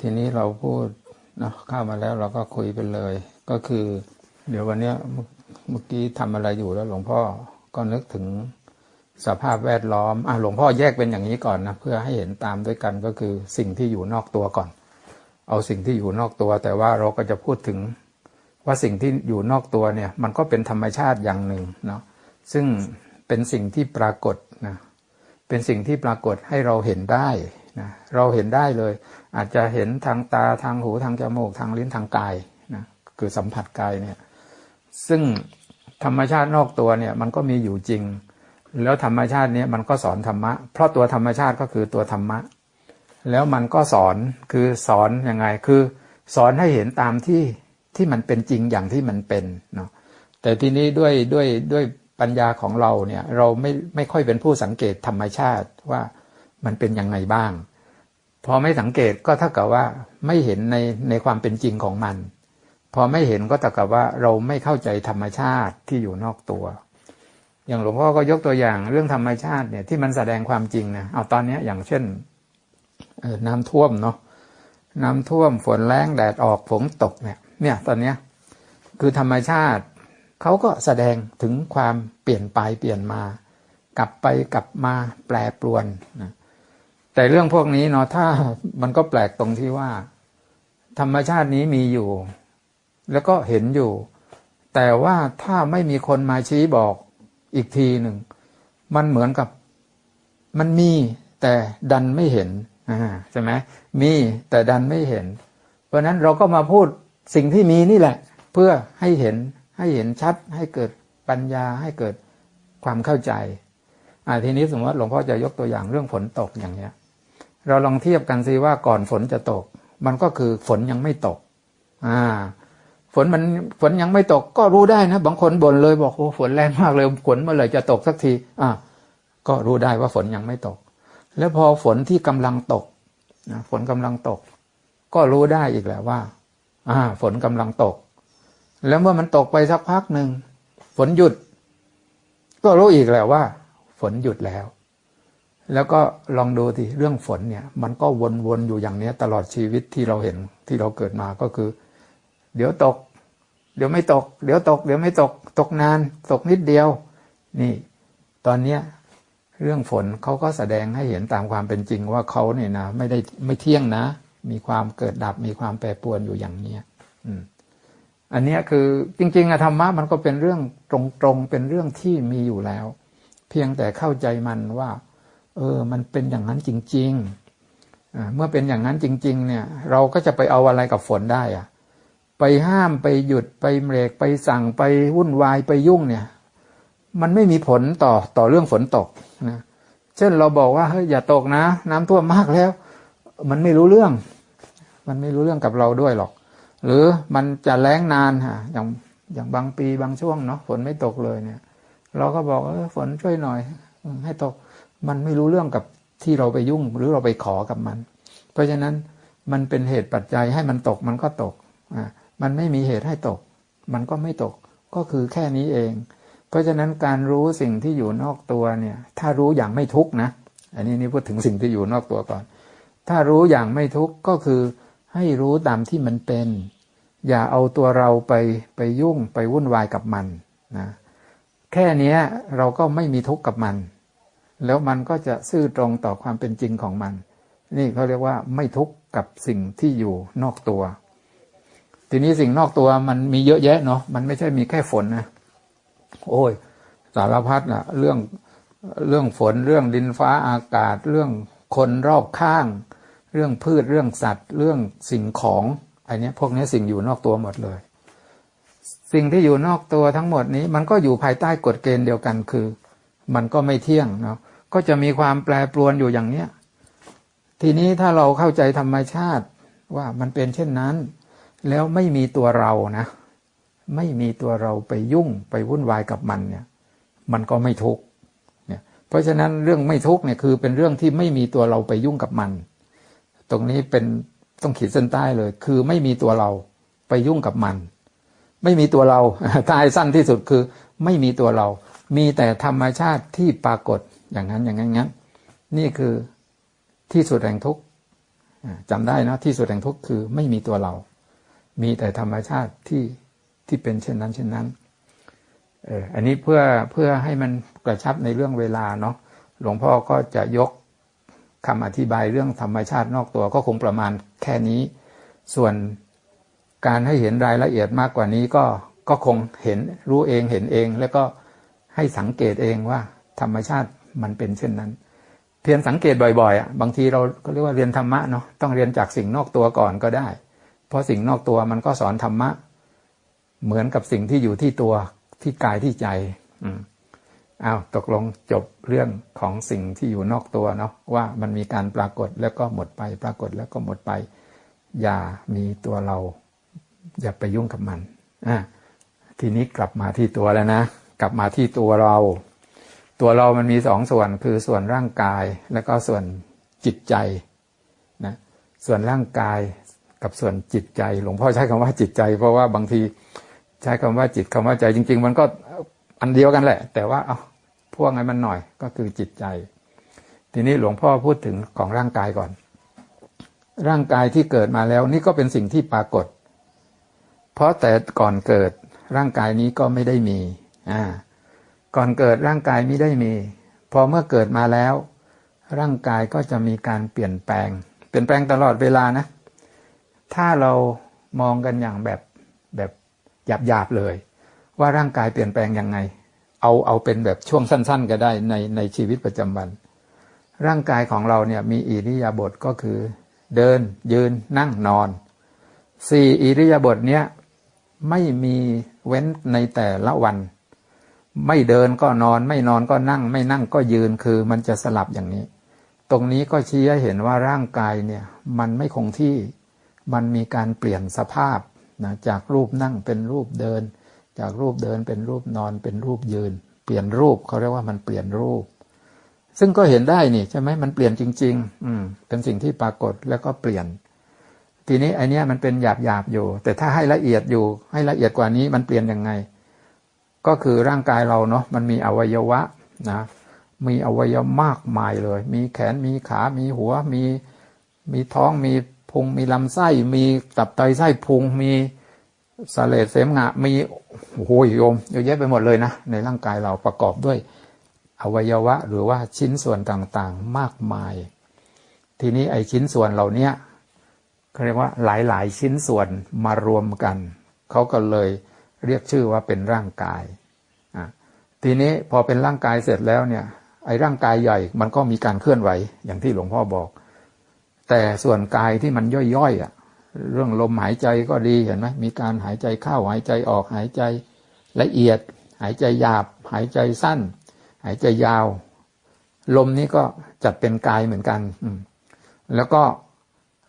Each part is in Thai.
ทีนี้เราพูดนะเข้ามาแล้วเราก็คุยไปเลย ก็คือ เดี๋ยววันเนี้ยเมื่อเมื่อกี้ทำอะไรอยู่แล้วหลวงพ่อก็นึกถึงสภาพแวดล้อมอะหลวงพ่อแยกเป็นอย่างนี้ก่อนนะเพื่อให้เห็นตามด้วยกันก็คือสิ่งที่อยู่นอกตัวก่อน เอาสิ่งที่อยู่นอกตัว แต่ว่าเราก็จะพูดถึงว่าสิ่งที่อยู่นอกตัวเนี่ยมันก็เป็นธรรมชาติอย่างหนึ่งเนาะซึ่งเป็นสิ่งที่ปรากฏนะเป็นสิ่งที่ปรากฏให้เราเห็นได้ นะเราเห็นได้เลย อาจจะเห็นทางตาทางหูทางจมูกทางลิ้นทางกายนะคือสัมผัสกายเนี่ยซึ่งธรรมชาตินอกตัวเนี่ยมันก็มีอยู่จริง แล้วธรรมชาตินี้มันก็สอนธรรมะ เพราะตัวธรรมชาติก็คือตัวธรรมะ แล้วมันก็สอนคือสอนยังไงคือสอนให้เห็นตามที่ที่มันเป็นจริงอย่างที่มันเป็นเนาะแต่ทีนี้ด้วยด้วยด้วยปัญญาของเราเนี่ยเราไม่ไม่ค่อยเป็นผู้สังเกตธรรมชาติว่า มันเป็นยังไงบ้าง พอไม่สังเกตก็เท่ากับว่าไม่เห็นในในความเป็นจริงของมัน พอไม่เห็นก็เท่ากับว่าเราไม่เข้าใจธรรมชาติที่อยู่นอกตัว อย่างหลวงพ่อก็ยกตัวอย่างเรื่องธรรมชาติเนี่ยที่มันแสดงความจริงนะเอาตอนนี้อย่างเช่นน้ำท่วมเนาะน้ำท่วมฝนแรงแดดออกฝนตกเนี่ย เนี่ยตอนเนี้ยคือธรรมชาติเขาก็แสดงถึงความเปลี่ยนไปเปลี่ยนมา กลับไปกลับมาแปรปรวนนะ แต่เรื่องพวกนี้เนาะถ้ามันก็แปลกตรงที่ว่า ธรรมชาตินี้มีอยู่ แล้วก็เห็นอยู่ แต่ว่าถ้าไม่มีคนมาชี้บอกอีกทีหนึ่ง มันเหมือนกับมันมีแต่ดันไม่เห็นใช่ไหมมีแต่ดันไม่เห็น เพราะนั้นเราก็มาพูดสิ่งที่มีนี่แหละ เพื่อให้เห็นให้เห็นชัด ให้เกิดปัญญาให้เกิดความเข้าใจทีนี้สมมติว่าหลวงพ่อจะยกตัวอย่างเรื่องฝนตกอย่างเนี้ย เราลองเทียบกันซิว่าก่อนฝนจะตก มันก็คือฝนยังไม่ตก อ่า ฝนมันฝนยังไม่ตก ก็รู้ได้นะบางคนบ่นเลยบอกโอ้ฝนแรงมากเลยฝนเมื่อไหร่จะตกสักที อ่า ก็รู้ได้ว่าฝนยังไม่ตก แล้วพอฝนที่กำลังตกนะฝนกำลังตก ก็รู้ได้อีกแหละว่า อ่า ฝนกำลังตก แล้วเมื่อมันตกไปสักพักหนึ่งฝนหยุด ก็รู้อีกแหละว่า ฝนหยุดแล้ว แล้วก็ลองดูทีเรื่องฝนเนี่ย มันก็วนๆอยู่อย่างนี้ตลอดชีวิตที่เราเห็นที่เราเกิดมาก็คือ เดี๋ยวตก เดี๋ยวไม่ตก เดี๋ยวตก เดี๋ยวไม่ตก ตกนาน ตกนิดเดียว นี่ ตอนเนี้ยเรื่องฝนเขาก็แสดงให้เห็นตามความเป็นจริงว่าเขาเนี่ยนะไม่ได้ไม่เที่ยงนะ มีความเกิดดับมีความแปรปรวนอยู่อย่างเนี้ยอืมอันนี้คือจริงๆอะธรรมะมันก็เป็นเรื่องตรงๆ เป็นเรื่องที่มีอยู่แล้ว เพียงแต่เข้าใจมันว่า เออ มันเป็นอย่างนั้นจริงๆเมื่อเป็นอย่างนั้นจริง ๆ เนี่ย เราก็จะไปเอาอะไรกับฝนได้อะไปห้ามไปหยุดไปเบรกไปสั่งไปวุ่นวายไปยุ่งเนี่ย มันไม่มีผลต่อต่อเรื่องฝนตกนะเช่นเราบอกว่าเฮ้ยอย่าตกนะ น้ำท่วมมากแล้ว มันไม่รู้เรื่อง มันไม่รู้เรื่องกับเราด้วยหรอก หรือมันจะแล้งนานฮะอย่างอย่างบางปีบางช่วงเนาะฝนไม่ตกเลยเนี่ย เราก็บอกเออฝนช่วยหน่อยให้ตก มันไม่รู้เรื่องกับที่เราไปยุ่งหรือเราไปขอกับมัน เพราะฉะนั้นมันเป็นเหตุปัจจัยให้มันตกมันก็ตกอ่ามันไม่มีเหตุให้ตก มันก็ไม่ตกก็คือแค่นี้เอง เพราะฉะนั้นการรู้สิ่งที่อยู่นอกตัวเนี่ย ถ้ารู้อย่างไม่ทุกนะ อันนี้นี่พูดถึงสิ่งที่อยู่นอกตัวก่อน ถ้ารู้อย่างไม่ทุกก็คือให้รู้ตามที่มันเป็น อย่าเอาตัวเราไปไปยุ่งไปวุ่นวายกับมันนะแค่นี้เราก็ไม่มีทุกข์กับมัน แล้วมันก็จะซื่อตรงต่อความเป็นจริงของมัน นี่เขาเรียกว่าไม่ทุกข์กับสิ่งที่อยู่นอกตัว ทีนี้สิ่งนอกตัวมันมีเยอะแยะเนาะมันไม่ใช่มีแค่ฝนนะ โอ้ย สารพัดนะเรื่องเรื่องฝนเรื่องดินฟ้าอากาศ เรื่องคนรอบข้าง เรื่องพืชเรื่องสัตว์ เรื่องสิ่งของไอ้นี้พวกนี้สิ่งอยู่นอกตัวหมดเลย สิ่งที่อยู่นอกตัวทั้งหมดนี้ มันก็อยู่ภายใต้กฎเกณฑ์เดียวกันคือ มันก็ไม่เที่ยงเนาะ ก็จะมีความแปรปรวนอยู่อย่างเนี้ย ทีนี้ถ้าเราเข้าใจธรรมชาติว่ามันเป็นเช่นนั้น แล้วไม่มีตัวเรานะ ไม่มีตัวเราไปยุ่งไปวุ่นวายกับมันเนี่ย มันก็ไม่ทุกข์เนี่ยเพราะฉะนั้นเรื่องไม่ทุกข์เนี่ยคือเป็นเรื่องที่ไม่มีตัวเราไปยุ่งกับมัน ตรงนี้เป็นต้องขีดเส้นใต้เลย คือไม่มีตัวเราไปยุ่งกับมัน ไม่มีตัวเราท้ายสั้นที่สุดคือ ไม่มีตัวเรา มีแต่ธรรมชาติที่ปรากฏ อย่างนั้นอย่างนั้นงั้น นี่คือที่สุดแห่งทุกข์จำได้นะที่สุดแห่งทุกข์คือไม่มีตัวเรา มีแต่ธรรมชาติที่ที่เป็นเช่นนั้น เช่นนั้นเอออันนี้เพื่อเพื่อให้มันกระชับในเรื่องเวลาเนาะหลวงพ่อก็จะยกคำอธิบายเรื่องธรรมชาตินอกตัวก็คงประมาณแค่นี้ ส่วนการให้เห็นรายละเอียดมากกว่านี้ก็ก็คงเห็นรู้เองเห็นเอง แล้วก็ให้สังเกตเองว่าธรรมชาติ มันเป็นเช่นนั้น เพียงสังเกตบ่อยๆอะบางทีเราก็เรียกว่าเรียนธรรมะเนาะต้องเรียนจากสิ่งนอกตัวก่อนก็ได้ เพราะสิ่งนอกตัวมันก็สอนธรรมะ เหมือนกับสิ่งที่อยู่ที่ตัวที่กายที่ใจ อืมอ้าวตกลงจบเรื่องของสิ่งที่อยู่นอกตัวเนาะว่ามันมีการปรากฏแล้วก็หมดไป ปรากฏแล้วก็หมดไป อย่ามีตัวเรา อย่าไปยุ่งกับมันอะทีนี้กลับมาที่ตัวแล้วนะ กลับมาที่ตัวเรา ตัวเรามันมีสองส่วนคือส่วนร่างกายแล้วก็ส่วนจิตใจนะส่วนร่างกายกับส่วนจิตใจ หลวงพ่อใช้คำว่าจิตใจ เพราะว่าบางทีใช้คำว่าจิตคำว่าใจจริง ๆ มันก็อันเดียวกันแหละ แต่ว่าเอาพวกไงมันหน่อยก็คือจิตใจ ทีนี้หลวงพ่อพูดถึงของร่างกายก่อน ร่างกายที่เกิดมาแล้ว นี่ก็เป็นสิ่งที่ปรากฏ เพราะแต่ก่อนเกิดร่างกายนี้ก็ไม่ได้มีอ่า ก่อนเกิดร่างกายไม่ได้มี พอเมื่อเกิดมาแล้ว ร่างกายก็จะมีการเปลี่ยนแปลง เปลี่ยนแปลงตลอดเวลานะ ถ้าเรามองกันอย่างแบบแบบหยาบๆเลย ว่าร่างกายเปลี่ยนแปลงยังไง เอาเอาเป็นแบบช่วงสั้น ๆ ก็ได้ในในชีวิตประจำวัน ร่างกายของเราเนี่ยมีอิริยาบถก็คือ เดินยืนนั่งนอนสี่อิริยาบถเนี้ยไม่มีเว้นในแต่ละวัน ไม่เดินก็นอน ไม่นอนก็นั่ง ไม่นั่งก็ยืนคือมันจะสลับอย่างนี้ ตรงนี้ก็ชี้ให้เห็นว่าร่างกายเนี่ย มันไม่คงที่มันมีการเปลี่ยนสภาพนะจากรูปนั่งเป็นรูปเดิน จากรูปเดินเป็นรูปนอนเป็นรูปยืน เปลี่ยนรูปเขาเรียกว่ามันเปลี่ยนรูป ซึ่งก็เห็นได้นี่ใช่ไหมมันเปลี่ยนจริง ๆ อืมเป็นสิ่งที่ปรากฏแล้วก็เปลี่ยน ทีนี้ไอเนี้ยมันเป็นหยาบหยาบอยู่ แต่ถ้าให้ละเอียดอยู่ ให้ละเอียดกว่านี้มันเปลี่ยนยังไง ก็คือร่างกายเราเนาะมันมีอวัยวะนะมีอวัยวะมากมายเลย มีแขนมีขา มีหัว มีมีท้องมีพุงมีลำไส้ มีตับไตไส้พุงมีสเลดเสมหะมีโอ้โหโยมเยอะแยะไปหมดเลยนะ ในร่างกายเราประกอบด้วย อวัยวะหรือว่าชิ้นส่วนต่างๆมากมาย ทีนี้ไอชิ้นส่วนเหล่านี้เขาเรียกว่าหลายๆ ชิ้นส่วนมารวมกัน เขาก็เลย เรียกชื่อว่าเป็นร่างกายทีนี้พอเป็นร่างกายเสร็จแล้วเนี่ย ไอ้ร่างกายใหญ่มันก็มีการเคลื่อนไหวอย่างที่หลวงพ่อบอก แต่ส่วนกายที่มันย่อยๆอะ เรื่องลมหายใจก็ดีเห็นไหมมีการหายใจเข้าหายใจออกหายใจละเอียด หายใจหยาบ หายใจสั้น หายใจยาว ลมนี้ก็จัดเป็นกายเหมือนกันแล้วก็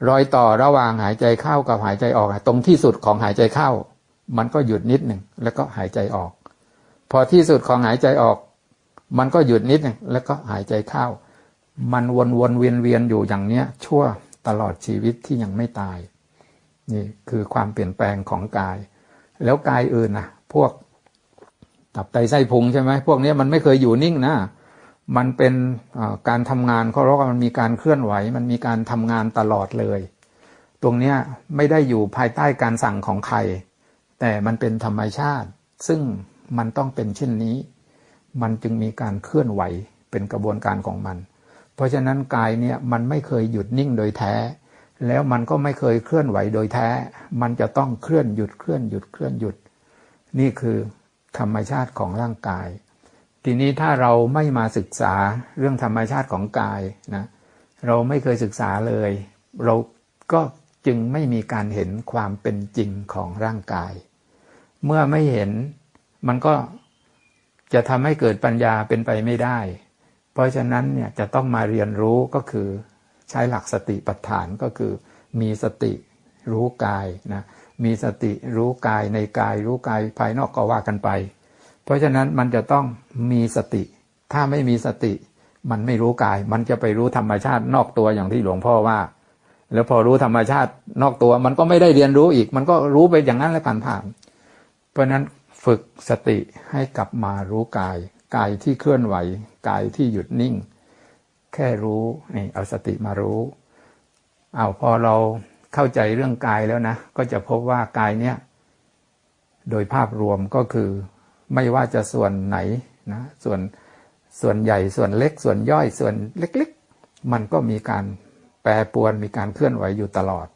รอยต่อระหว่างหายใจเข้ากับหายใจออกตรงที่สุดของหายใจเข้า มันก็หยุดนิดหนึ่งแล้วก็หายใจออก พอที่สุดของหายใจออก มันก็หยุดนิดหนึ่งแล้วก็หายใจเข้า มันวนวนเวียนเวียนอยู่อย่างเนี้ย ชั่วตลอดชีวิตที่ยังไม่ตาย นี่คือความเปลี่ยนแปลงของกาย แล้วกายอื่นนะพวกตับไตไส้พุงใช่ไหมพวกนี้มันไม่เคยอยู่นิ่งนะมันเป็นการทำงานเขาเรียกว่ามันมีการเคลื่อนไหว มันมีการทำงานตลอดเลย ตรงเนี้ยไม่ได้อยู่ภายใต้การสั่งของใคร แต่มันเป็นธรรมชาติ ซึ่งมันต้องเป็นเช่นนี้ มันจึงมีการเคลื่อนไหวเป็นกระบวนการของมัน เพราะฉะนั้นกายเนี่ยมันไม่เคยหยุดนิ่งโดยแท้ แล้วมันก็ไม่เคยเคลื่อนไหวโดยแท้ มันจะต้องเคลื่อนหยุดเคลื่อนหยุดเคลื่อนหยุด นี่คือธรรมชาติของร่างกาย ทีนี้ถ้าเราไม่มาศึกษาเรื่องธรรมชาติของกายนะเราไม่เคยศึกษาเลย เราก็จึงไม่มีการเห็นความเป็นจริงของร่างกาย เมื่อไม่เห็น มันก็จะทำให้เกิดปัญญาเป็นไปไม่ได้ เพราะฉะนั้นเนี่ยจะต้องมาเรียนรู้ก็คือใช้หลักสติปัฏฐานก็คือ มีสติรู้กายนะมีสติรู้กายในกายรู้กายภายนอกก็ว่ากันไป เพราะฉะนั้นมันจะต้องมีสติ ถ้าไม่มีสติ มันไม่รู้กาย มันจะไปรู้ธรรมชาตินอกตัวอย่างที่หลวงพ่อว่า แล้วพอรู้ธรรมชาตินอกตัว มันก็ไม่ได้เรียนรู้อีก มันก็รู้ไปอย่างนั้นแล้วผ่านๆ เพราะนั้นฝึกสติให้กลับมารู้กาย กายที่เคลื่อนไหว กายที่หยุดนิ่ง แค่รู้นี่เอาสติมารู้เอาวพอเราเข้าใจเรื่องกายแล้วนะ ก็จะพบว่ากายเนี้ยโดยภาพรวมก็คือไม่ว่าจะส่วนไหนนะส่วนส่วนใหญ่ส่วนเล็ก ส่วนย่อยส่วนเล็ก ๆ มันก็มีการแปรปรวนมีการเคลื่อนไหวอยู่ตลอด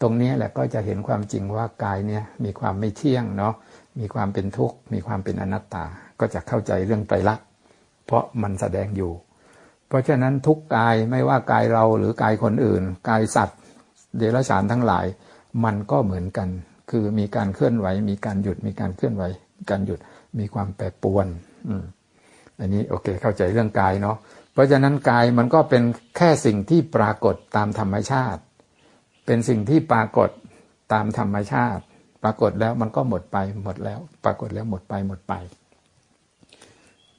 ตรงนี้แหละก็จะเห็นความจริงว่ากายเนี่ยมีความไม่เที่ยงเนาะมีความเป็นทุกข์มีความเป็นอนัตตา ก็จะเข้าใจเรื่องไตรลักษณ์เพราะมันแสดงอยู่ เพราะฉะนั้นทุกกายไม่ว่ากายเราหรือกายคนอื่น กายสัตว์ เดรัจฉานทั้งหลาย มันก็เหมือนกัน คือมีการเคลื่อนไหว มีการหยุดมีการเคลื่อนไหว การหยุดมีความแปรปรวนอือันนี้โอเคเข้าใจเรื่องกายเนาะเพราะฉะนั้นกายมันก็เป็นแค่สิ่งที่ปรากฏตามธรรมชาติ เป็นสิ่งที่ปรากฏตามธรรมชาติ ปรากฏแล้วมันก็หมดไปหมดแล้ว ปรากฏแล้วหมดไปหมดไป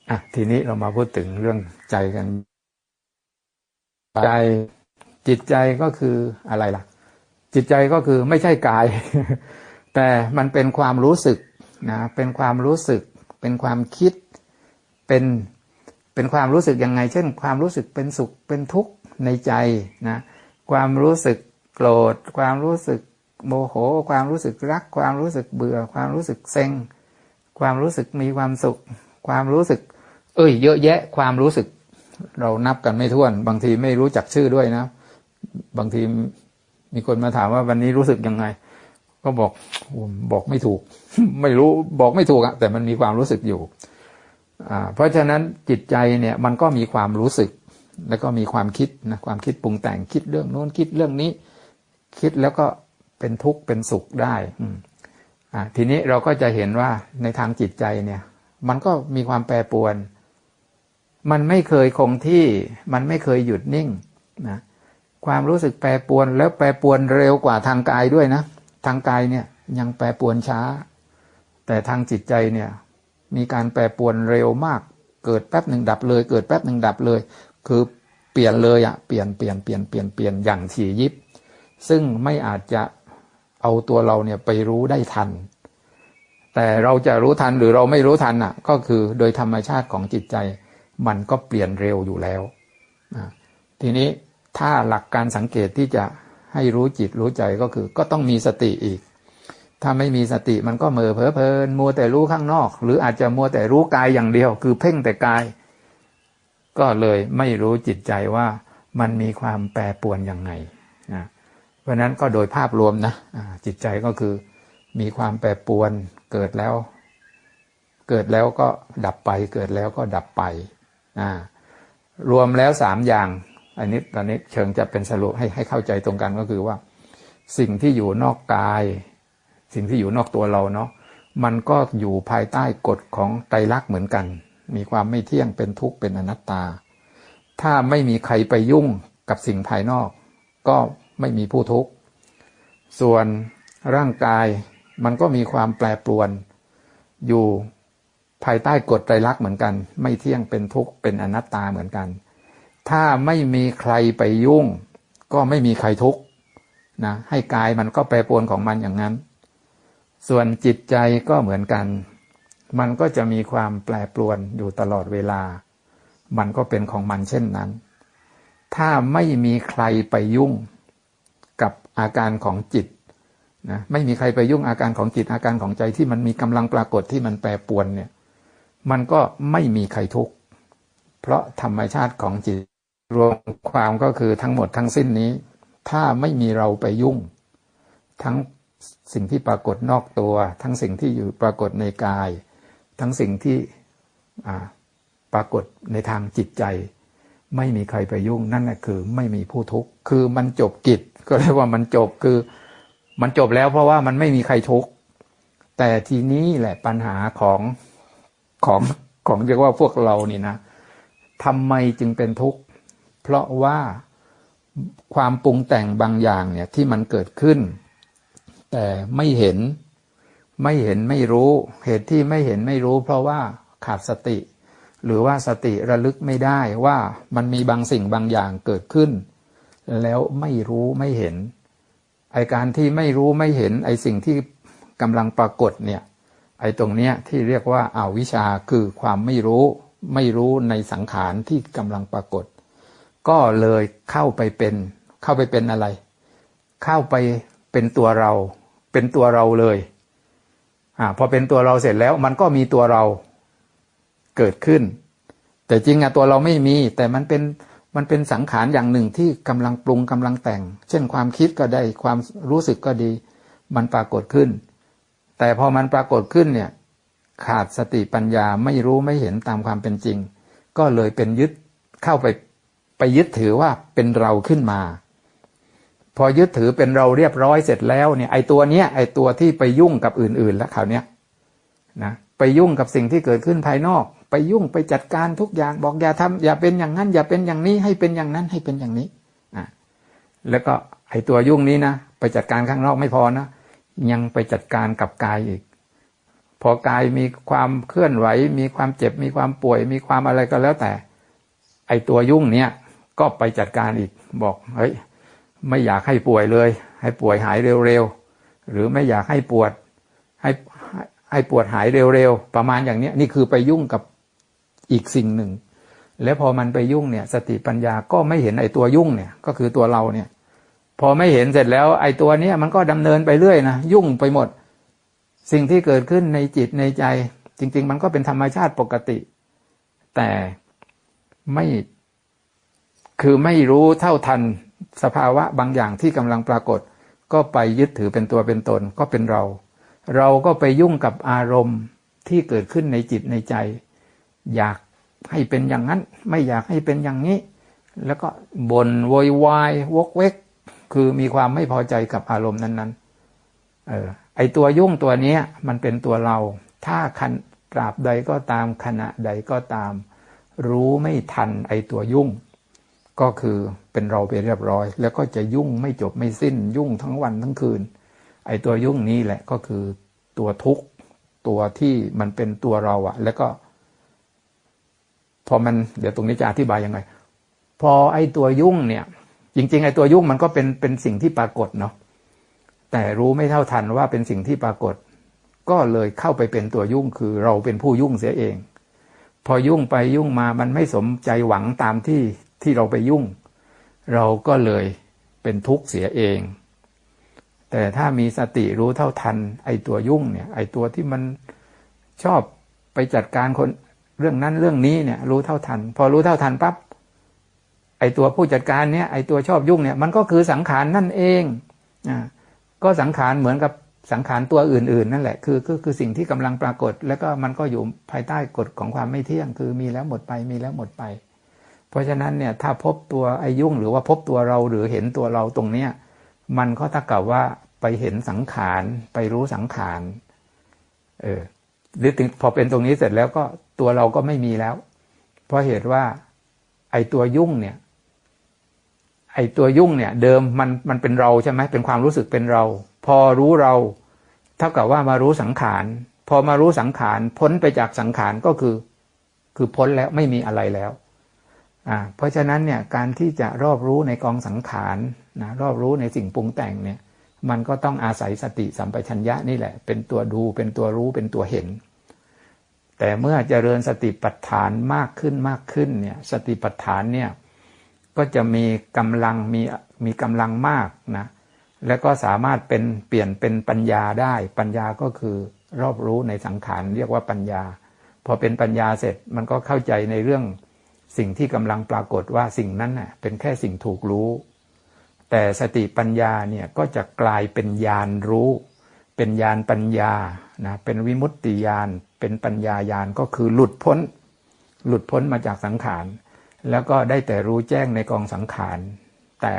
อะทีนี้เรามาพูดถึงเรื่องใจกันใจจิตใจก็คืออะไรล่ะ จิตใจก็คือไม่ใช่กาย แต่มันเป็นความรู้สึกนะเป็นความรู้สึก เป็นความคิดเป็นเป็นความรู้สึกยังไง เช่น ความรู้สึกเป็นสุขเป็นทุกข์ในใจนะความรู้สึก โกรธ ความรู้สึกโมโห ความรู้สึกรัก ความรู้สึกเบื่อ ความรู้สึกเซ็ง ความรู้สึกมีความสุข ความรู้สึก เอ้ย เยอะแยะ ความรู้สึก เรานับกันไม่ถ้วน บางทีไม่รู้จักชื่อด้วยนะ บางทีมีคนมาถามว่าวันนี้รู้สึกยังไง ก็บอกบอกไม่ถูก ไม่รู้บอกไม่ถูกอะแต่มันมีความรู้สึกอยู่เพราะฉะนั้นจิตใจเนี่ยมันก็มีความรู้สึก แล้วก็มีความคิดนะความคิดปรุงแต่งคิดเรื่องโน้นคิดเรื่องนี้ คิดแล้วก็เป็นทุกข์เป็นสุขได้อ่าทีนี้เราก็จะเห็นว่าในทางจิตใจเนี่ย มันก็มีความแปรปรวน มันไม่เคยคงที่ มันไม่เคยหยุดนิ่งนะความรู้สึกแปรปรวนแล้วแปรปรวนเร็วกว่าทางกายด้วยนะ ทางกายเนี่ยยังแปรปรวนช้า แต่ทางจิตใจเนี่ย มีการแปรปรวนเร็วมาก เกิดแป๊บหนึ่งดับเลย เกิดแป๊บหนึ่งดับเลย คือเปลี่ยนเลยอะเปลี่ยนเปลี่ยนเปลี่ยนเปลี่ยนเปลี่ยนอย่างถี่ยิบ ซึ่งไม่อาจจะเอาตัวเราเนี่ยไปรู้ได้ทัน แต่เราจะรู้ทันหรือเราไม่รู้ทันอะ ก็คือโดยธรรมชาติของจิตใจ มันก็เปลี่ยนเร็วอยู่แล้ว ทีนี้ถ้าหลักการสังเกตที่จะให้รู้จิตรู้ใจก็คือ ก็ต้องมีสติอีก ถ้าไม่มีสติมันก็เมอเพอเพลินมัวแต่รู้ข้างนอก หรืออาจจะมัวแต่รู้กายอย่างเดียว คือเพ่งแต่กาย ก็เลยไม่รู้จิตใจว่ามันมีความแปรปวนยังไงนะ เพราะนั้นก็โดยภาพรวมนะจิตใจก็คือมีความแปรปรวนเกิดแล้ว เกิดแล้วก็ดับไป เกิดแล้วก็ดับไปรวมแล้วสามอย่าง อันนี้ตอนนี้เชิงจะเป็นสรุปให้ให้เข้าใจตรงกันก็คือว่า สิ่งที่อยู่นอกกาย สิ่งที่อยู่นอกตัวเราเนาะมันก็อยู่ภายใต้กฎของไตรลักษณ์เหมือนกัน มีความไม่เที่ยงเป็นทุกข์เป็นอนัตตา ถ้าไม่มีใครไปยุ่งกับสิ่งภายนอก ก็ ไม่มีผู้ทุกข์ ส่วนร่างกายมันก็มีความแปรปรวน อยู่ภายใต้กฎไตรลักษณ์เหมือนกัน ไม่เที่ยงเป็นทุกข์เป็นอนัตตาเหมือนกัน ถ้าไม่มีใครไปยุ่ง ก็ไม่มีใครทุกข์นะให้กายมันก็แปรปรวนของมันอย่างนั้น ส่วนจิตใจก็เหมือนกัน มันก็จะมีความแปรปรวนอยู่ตลอดเวลา มันก็เป็นของมันเช่นนั้น ถ้าไม่มีใครไปยุ่ง อาการของจิตนะไม่มีใครไปยุ่งอาการของจิตอาการของใจที่มันมีกำลังปรากฏที่มันแปรปรวนเนี่ย มันก็ไม่มีใครทุกข์เพราะธรรมชาติของจิต รวมความก็คือทั้งหมดทั้งสิ้นนี้ ถ้าไม่มีเราไปยุ่ง ทั้งสิ่งที่ปรากฏนอกตัว ทั้งสิ่งที่อยู่ปรากฏในกาย ทั้งสิ่งที่ปรากฏในทางจิตใจ ไม่มีใครไปยุ่งนั่นแหละคือ ไม่มีผู้ทุกข์คือมันจบกิจ ก็เรียกว่ามันจบคือ มันจบแล้วเพราะว่ามันไม่มีใครทุกข์แต่ทีนี้แหละปัญหาของของของเรียกว่าพวกเรานี่นะทำไมจึงเป็นทุกข์เพราะว่าความปรุงแต่งบางอย่างเนี่ยที่มันเกิดขึ้น แต่ไม่เห็นไม่เห็นไม่รู้ เหตุที่ไม่เห็นไม่รู้ เพราะว่าขาดสติ หรือว่าสติระลึกไม่ได้ว่ามันมีบางสิ่งบางอย่างเกิดขึ้น แล้วไม่รู้ไม่เห็นไอการที่ไม่รู้ไม่เห็นไอสิ่งที่กำลังปรากฏเนี่ยไอตรงเนี้ยที่เรียกว่าอาวิชาคือความไม่รู้ ไม่รู้ในสังขารที่กำลังปรากฏ ก็เลยเข้าไปเป็น เข้าไปเป็นอะไร เข้าไปเป็นตัวเรา เป็นตัวเราเลยอ่าพอเป็นตัวเราเสร็จแล้วมันก็มีตัวเราเกิดขึ้น แต่จริงอะตัวเราไม่มี แต่มันเป็น มันเป็นสังขารอย่างหนึ่งที่กำลังปรุงกำลังแต่ง เช่นความคิดก็ได้ความรู้สึกก็ดี มันปรากฏขึ้น แต่พอมันปรากฏขึ้นเนี่ย ขาดสติปัญญาไม่รู้ไม่เห็นตามความเป็นจริง ก็เลยเป็นยึดเข้าไปไปยึดถือว่าเป็นเราขึ้นมา พอยึดถือเป็นเราเรียบร้อยเสร็จแล้วเนี่ยไอตัวเนี้ยไอตัวที่ไปยุ่งกับอื่นๆแล้วคราวเนี้ยนะไปยุ่งกับสิ่งที่เกิดขึ้นภายนอก ไปยุ่งไปจัดการทุกอย่าง บอกอย่าทำอย่าเป็นอย่างนั้น อย่าเป็นอย่างนี้ให้เป็นอย่างนั้นให้เป็นอย่างนี้อะแล้วก็ไอตัวยุ่งนี้นะไปจัดการข้างนอกไม่พอนะยังไปจัดการกับกายอีก พอกายมีความเคลื่อนไหว มีความเจ็บมีความป่วย มีความอะไรก็แล้วแต่ ไอตัวยุ่งเนี้ยก็ไปจัดการอีกบอกเฮ้ยไม่อยากให้ป่วยเลย ให้ป่วยหายเร็วๆหรือไม่อยากให้ปวดให้ให้ปวดหายเร็วๆ ประมาณอย่างนี้นี่คือไปยุ่งกับ อีกสิ่งหนึ่ง แล้วพอมันไปยุ่งเนี่ย สติปัญญาก็ไม่เห็นไอ้ตัวยุ่งเนี่ย ก็คือตัวเราเนี่ย พอไม่เห็นเสร็จแล้ว ไอ้ตัวเนี้ยมันก็ดำเนินไปเรื่อยนะยุ่งไปหมด สิ่งที่เกิดขึ้นในจิตในใจ จริง ๆ มันก็เป็นธรรมชาติปกติ แต่ไม่คือไม่รู้เท่าทันสภาวะบางอย่างที่กำลังปรากฏ ก็ไปยึดถือเป็นตัวเป็นตนก็เป็นเรา เราก็ไปยุ่งกับอารมณ์ที่เกิดขึ้นในจิตในใจ อยากให้เป็นอย่างนั้น ไม่อยากให้เป็นอย่างนี้ แล้วก็บน่นโวยวายวกเวก คือมีความไม่พอใจกับอารมณ์นั้นๆ เออ ไอตัวยุ่งตัวนี้มันเป็นตัวเรา ถ้าคันตราบใดก็ตามขณะใดก็ตาม รู้ไม่ทันไอตัวยุ่ง ก็คือเป็นเราไปเรียบร้อย แล้วก็จะยุ่งไม่จบไม่สิ้น ยุ่งทั้งวันทั้งคืน ไอ้ตัวยุ่งนี้แหละก็คือตัวทุกข์ตัวที่มันเป็นตัวเราอะแล้วก็ พอมันเดี๋ยวตรงนี้จะอธิบายยังไง พอไอ้ตัวยุ่งเนี่ย จริง ๆ ไอ้ตัวยุ่งมันก็เป็นเป็นสิ่งที่ปรากฏเนาะแต่รู้ไม่เท่าทันว่าเป็นสิ่งที่ปรากฏ ก็เลยเข้าไปเป็นตัวยุ่งคือเราเป็นผู้ยุ่งเสียเอง พอยุ่งไปยุ่งมามันไม่สมใจหวังตามที่ที่เราไปยุ่ง เราก็เลยเป็นทุกข์เสียเอง แต่ถ้ามีสติรู้เท่าทัน ไอ้ตัวยุ่งเนี่ย ไอ้ตัวที่มันชอบไปจัดการคน เรื่องนั้นเรื่องนี้เนี่ย รู้เท่าทัน พอรู้เท่าทันปั๊บไอตัวผู้จัดการเนี่ยไอตัวชอบยุ่งเนี่ยมันก็คือสังขารนั่นเองอ่าก็สังขารเหมือนกับสังขารตัวอื่น ๆ นั่นแหละคือคือคือสิ่งที่กำลังปรากฏ แล้วก็มันก็อยู่ภายใต้กฎของความไม่เที่ยง คือมีแล้วหมดไปมีแล้วหมดไป เพราะฉะนั้นเนี่ยถ้าพบตัวไอ้ยุ่งหรือว่าพบตัวเราหรือเห็นตัวเราตรงเนี้ยมันก็ถ้ากับว่าไปเห็นสังขารไปรู้สังขารเออหรือถึงพอเป็นตรงนี้เสร็จแล้วก็ ตัวเราก็ไม่มีแล้ว เพราะเหตุว่า ไอ้ตัวยุ่งเนี่ย ไอ้ตัวยุ่งเนี่ย เดิมมันมันเป็นเราใช่ไหมเป็นความรู้สึกเป็นเรา พอรู้เรา เท่ากับว่ามารู้สังขาร พอมารู้สังขารพ้นไปจากสังขารก็คือ คือพ้นแล้วไม่มีอะไรแล้วอ่าเพราะฉะนั้นเนี่ยการที่จะรอบรู้ในกองสังขารนะรอบรู้ในสิ่งปรุงแต่งเนี่ย มันก็ต้องอาศัยสติสัมปชัญญะนี่แหละ เป็นตัวดูเป็นตัวรู้เป็นตัวเห็น แต่เมื่อเจริญสติปัฏฐานมากขึ้นมากขึ้นเนี่ยสติปัฏฐานเนี่ยก็จะมีกำลังมีมีกำลังมากนะแล้วก็สามารถเป็นเปลี่ยนเป็นปัญญาได้ ปัญญาก็คือรอบรู้ในสังขารเรียกว่าปัญญา พอเป็นปัญญาเสร็จมันก็เข้าใจในเรื่องสิ่งที่กำลังปรากฏว่าสิ่งนั้นน่ะเป็นแค่สิ่งถูกรู้ แต่สติปัญญาเนี่ยก็จะกลายเป็นญาณรู้ เป็นญาณปัญญานะเป็นวิมุตติญาณ เป็นปัญญาญาณก็คือหลุดพ้น หลุดพ้นมาจากสังขาร แล้วก็ได้แต่รู้แจ้งในกองสังขาร แต่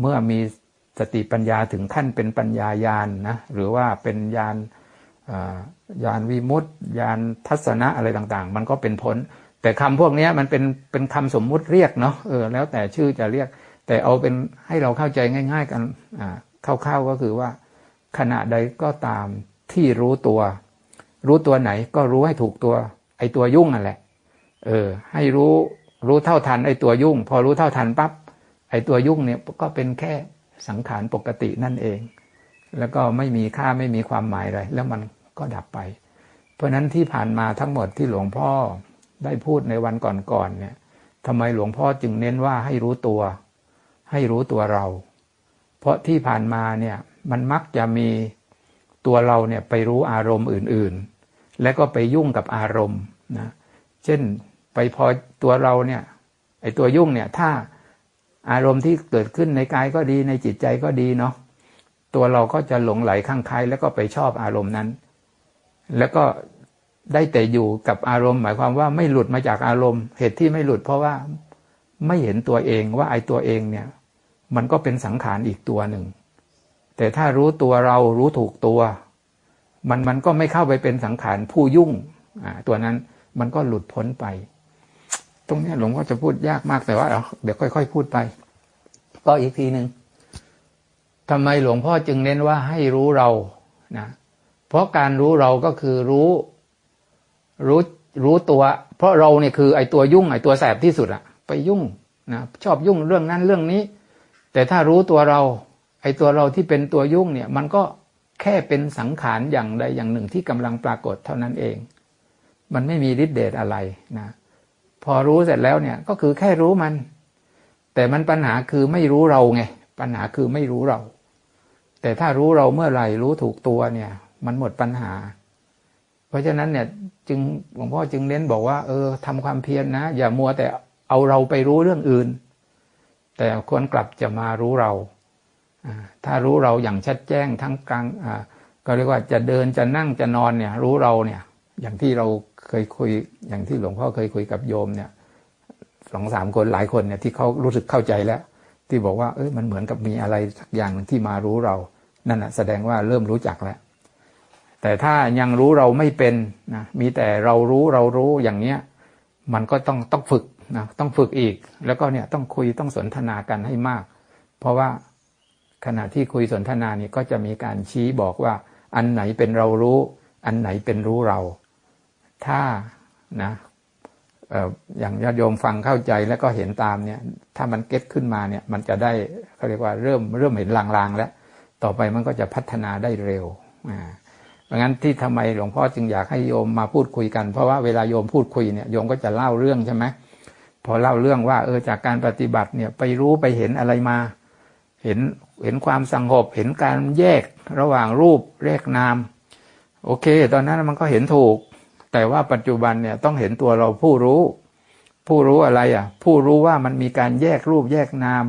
เมื่อมีสติปัญญาถึงขั้นเป็นปัญญาญาณนะหรือว่าเป็นญาณญาณวิมุตติญาณทัศนะอะไรต่างๆ มันก็เป็นพ้น แต่คำพวกนี้มันเป็นเป็นคำสมมุติเรียกเนาะเออแล้วแต่ชื่อจะเรียก แต่เอาเป็นให้เราเข้าใจง่าย ๆ กันคร่าวๆก็คือว่าขณะใดก็ตามที่รู้ตัว รู้ตัวไหนก็รู้ให้ถูกตัว ไอ้ตัวยุ่งนั่นแหละ เออ ให้รู้รู้เท่าทันไอ้ตัวยุ่ง พอรู้เท่าทันปั๊บไอ้ตัวยุ่งเนี่ยก็เป็นแค่สังขารปกตินั่นเอง แล้วก็ไม่มีค่าไม่มีความหมายอะไรแล้วมันก็ดับไป เพราะนั้นที่ผ่านมาทั้งหมดที่หลวงพ่อได้พูดในวันก่อนๆเนี่ยทำไมหลวงพ่อจึงเน้นว่าให้รู้ตัว ให้รู้ตัวเรา เพราะที่ผ่านมาเนี่ยมันมักจะมีตัวเราเนี่ยไปรู้อารมณ์อื่นๆ และก็ไปยุ่งกับอารมณ์นะเช่นไปพอตัวเราเนี่ยไอตัวยุ่งเนี่ยถ้าอารมณ์ที่เกิดขึ้นในกายก็ดีในจิตใจก็ดีเนาะตัวเราก็จะหลงไหลข้างใครแล้วก็ไปชอบอารมณ์นั้น แล้วก็ได้แต่อยู่กับอารมณ์ หมายความว่าไม่หลุดมาจากอารมณ์ เหตุที่ไม่หลุดเพราะว่าไม่เห็นตัวเองว่าไอ้ตัวเองเนี่ย มันก็เป็นสังขารอีกตัวหนึ่ง แต่ถ้ารู้ตัวเรารู้ถูกตัว มันมันก็ไม่เข้าไปเป็นสังขารผู้ยุ่งอ่าตัวนั้นมันก็หลุดพ้นไป ตรงนี้หลวงพ่อจะพูดยากมากแต่ว่าเดี๋ยวค่อย ๆ พูดไป ก็อีกทีหนึ่งทำไมหลวงพ่อจึงเน้นว่าให้รู้เรานะเพราะการรู้เราก็คือรู้รู้รู้ตัว เพราะเราเนี่ยคือไอ้ตัวยุ่งไอ้ตัวแสบที่สุดอะไปยุ่งนะชอบยุ่งเรื่องนั้นเรื่องนี้ แต่ถ้ารู้ตัวเรา ไอ้ตัวเราที่เป็นตัวยุ่งเนี่ย มันก็ แค่เป็นสังขารอย่างใดอย่างหนึ่งที่กำลังปรากฏเท่านั้นเอง มันไม่มีฤทธิ์เดชอะไรนะ พอรู้เสร็จแล้วเนี่ยก็คือแค่รู้มัน แต่มันปัญหาคือไม่รู้เราไง ปัญหาคือไม่รู้เรา แต่ถ้ารู้เราเมื่อไหร่รู้ถูกตัวเนี่ย มันหมดปัญหา เพราะฉะนั้นเนี่ยจึงหลวงพ่อจึงเน้นบอกว่า เออทำความเพียรนนะ อย่ามัวแต่เอาเราไปรู้เรื่องอื่น แต่ควรกลับจะมารู้เรา ถ้ารู้เราอย่างชัดแจ้งทั้งกลางก็เรียกว่าจะเดินจะนั่งจะนอนเนี่ย รู้เราเนี่ย อย่างที่เราเคยคุยอย่างที่หลวงพ่อเคยคุยกับโยมเนี่ยสองสามคนหลายคนเนี่ยที่เขารู้สึกเข้าใจแล้ว ที่บอกว่าเอ้ยมันเหมือนกับมีอะไรสักอย่างที่มารู้เรา นั่นแหะแสดงว่าเริ่มรู้จักแล้ว แต่ถ้ายังรู้เราไม่เป็นนะมีแต่เรารู้เรารู้อย่างเนี้ยมันก็ต้องต้องฝึกนะต้องฝึกอีก แล้วก็เนี่ยต้องคุยต้องสนทนากันให้มาก เพราะว่า ขณะที่คุยสนทนานี่ก็จะมีการชี้บอกว่า อันไหนเป็นเรารู้ อันไหนเป็นรู้เรา ถ้านะอย่างญาติโยมฟังเข้าใจแล้วก็เห็นตามเนี่ย ถ้ามันเก็ตขึ้นมาเนี่ย มันจะได้เขาเรียกว่าเริ่มเริ่มเห็นลางๆ แล้ว ต่อไปมันก็จะพัฒนาได้เร็วอ่าเพราะงั้นที่ทำไมหลวงพ่อจึงอยากให้โยมมาพูดคุยกัน เพราะว่าเวลาโยมพูดคุยเนี่ยโยมก็จะเล่าเรื่องใช่ไหมพอเล่าเรื่องว่าเออจากการปฏิบัติเนี่ยไปรู้ไปเห็นอะไรมา เห็นเห็นความสงบเห็นการแยกระหว่างรูปเรกนาม โอเค ตอนนั้นมันก็เห็นถูก แต่ว่าปัจจุบันเนี่ยต้องเห็นตัวเราผู้รู้ ผู้รู้อะไรอะ ผู้รู้ว่ามันมีการแยกรูปแยกนาม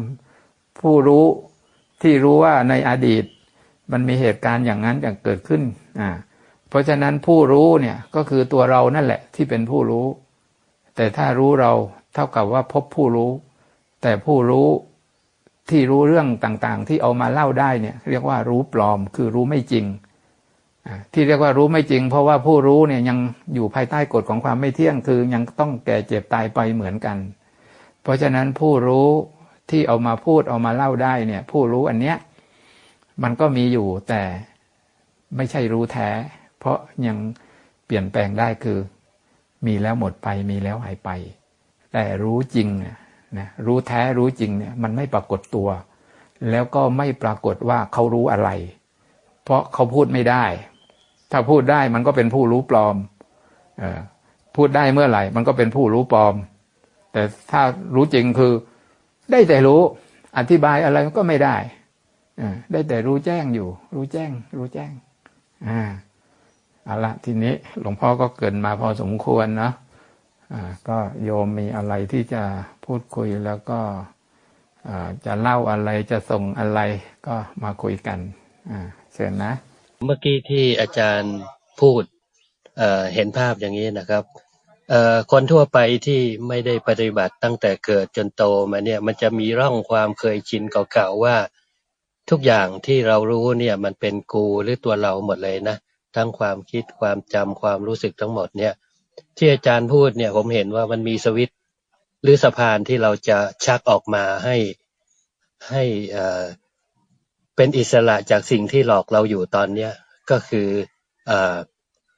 ผู้รู้ที่รู้ว่าในอดีต มันมีเหตุการณ์อย่างนั้นอย่างเกิดขึ้นอ่าเพราะฉะนั้นผู้รู้เนี่ยก็คือตัวเรานั่นแหละที่เป็นผู้รู้ แต่ถ้ารู้เราเท่ากับว่าพบผู้รู้ แต่ผู้รู้ ที่รู้เรื่องต่างๆ ที่เอามาเล่าได้เนี่ย เรียกว่ารู้ปลอมคือรู้ไม่จริงที่เรียกว่ารู้ไม่จริง เพราะว่าผู้รู้เนี่ยยังอยู่ภายใต้กฎของความไม่เที่ยงคือยังต้องแก่เจ็บตายไปเหมือนกัน เพราะฉะนั้นผู้รู้ที่เอามาพูดเอามาเล่าได้เนี่ย ผู้รู้อันเนี้ยมันก็มีอยู่แต่ไม่ใช่รู้แท้ เพราะยังเปลี่ยนแปลงได้คือ มีแล้วหมดไปมีแล้วหายไป แต่รู้จริงเนี่ย นะรู้แท้รู้จริงเนี่ยมันไม่ปรากฏตัว แล้วก็ไม่ปรากฏว่าเขารู้อะไร เพราะเขาพูดไม่ได้ ถ้าพูดได้มันก็เป็นผู้รู้ปลอมอพูดได้เมื่อไหร่ มันก็เป็นผู้รู้ปลอม แต่ถ้ารู้จริงคือ ได้แต่รู้อธิบายอะไรก็ไม่ได้ได้แต่รู้แจ้งอยู่ รู้แจ้ง รู้แจ้งอ่าเอาละทีนี้หลวงพ่อก็เกินมาพอสมควรเนาะ ก็โยมมีอะไรที่จะพูดคุยแล้วก็จะเล่าอะไรจะส่งอะไรก็มาคุยกันเชิญนะ เมื่อกี้ที่อาจารย์พูดเเห็นภาพอย่างนี้นะครับคนทั่วไปที่ไม่ได้ปฏิบัติตั้งแต่เกิดจนโตมาเนี่ย มันจะมีร่องความเคยชินเก่าๆว่า ทุกอย่างที่เรารู้เนี่ย มันเป็นกูหรือตัวเราหมดเลยนะ ทั้งความคิดความจำความรู้สึกทั้งหมดเนี่ย ที่อาจารย์พูดเนี่ยผมเห็นว่ามันมีสวิตหรือสะพานที่เราจะชักออกมาให้ให้เป็นอิสระจากสิ่งที่หลอกเราอยู่ตอนเนี้ยก็คืออ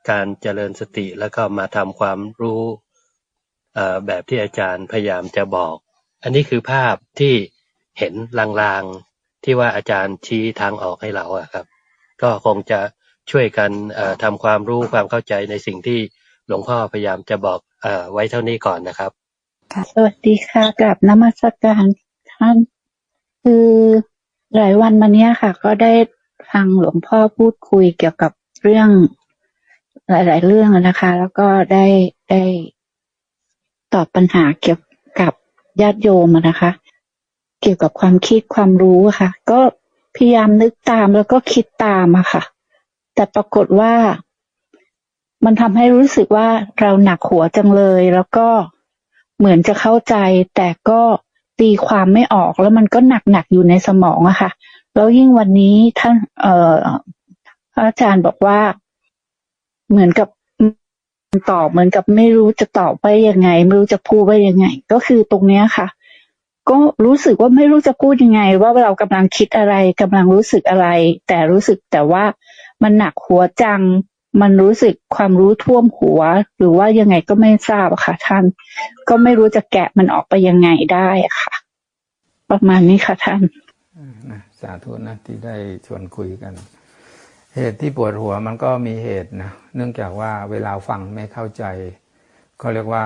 การเจริญสติแล้วก็มาทำความรู้แบบที่อาจารย์พยายามจะบอก อันนี้คือภาพที่เห็นลางๆที่ว่าอาจารย์ชี้ทางออกให้เราอะครับ ก็คงจะช่วยกันทำความรู้ความเข้าใจในสิ่งที่ หลวงพ่อพยายามจะบอกอไว้เท่านี้ก่อนนะครับค่ะสวัสดีค่ะกลับนมัสการท่าน คือหลายวันมาเนี้ยค่ะ ก็ได้ฟังหลวงพ่อพูดคุยเกี่ยวกับเรื่องหลาย ๆ เรื่องนะคะ แล้วก็ได้ได้ตอบปัญหาเกี่ยวกับญาติโยมนะคะ เกี่ยวกับความคิดความรู้ค่ะ ก็พยายามนึกตามแล้วก็คิดตามอะค่ะ แต่ปรากฏว่า มันทำให้รู้สึกว่าเราหนักหัวจังเลย แล้วก็เหมือนจะเข้าใจ แต่ก็ตีความไม่ออกแล้วมันก็หนักหนักๆอยู่ในสมองอะค่ะ แล้วยิ่งวันนี้ท่าน เอ่อพระอาจารย์บอกว่า เหมือนกับตอบเหมือนกับไม่รู้จะตอบไปยังไง ไม่รู้จะพูดว่ายังไง ก็คือตรงเนี้ยค่ะ ก็รู้สึกว่าไม่รู้จะพูดยังไง ว่าเรากำลังคิดอะไรกำลังรู้สึกอะไร แต่รู้สึกแต่ว่ามันหนักหัวจัง มันรู้สึกความรู้ท่วมหัว หรือว่ายังไงก็ไม่ทราบค่ะ ท่าน ก็ไม่รู้จะแกะมันออกไปยังไงได้ค่ะ ประมาณนี้ค่ะท่านสาธุนะที่ได้ชวนคุยกัน เหตุที่ปวดหัวมันก็มีเหตุนะเนื่องจากว่าเวลาฟังไม่เข้าใจก็เรียกว่า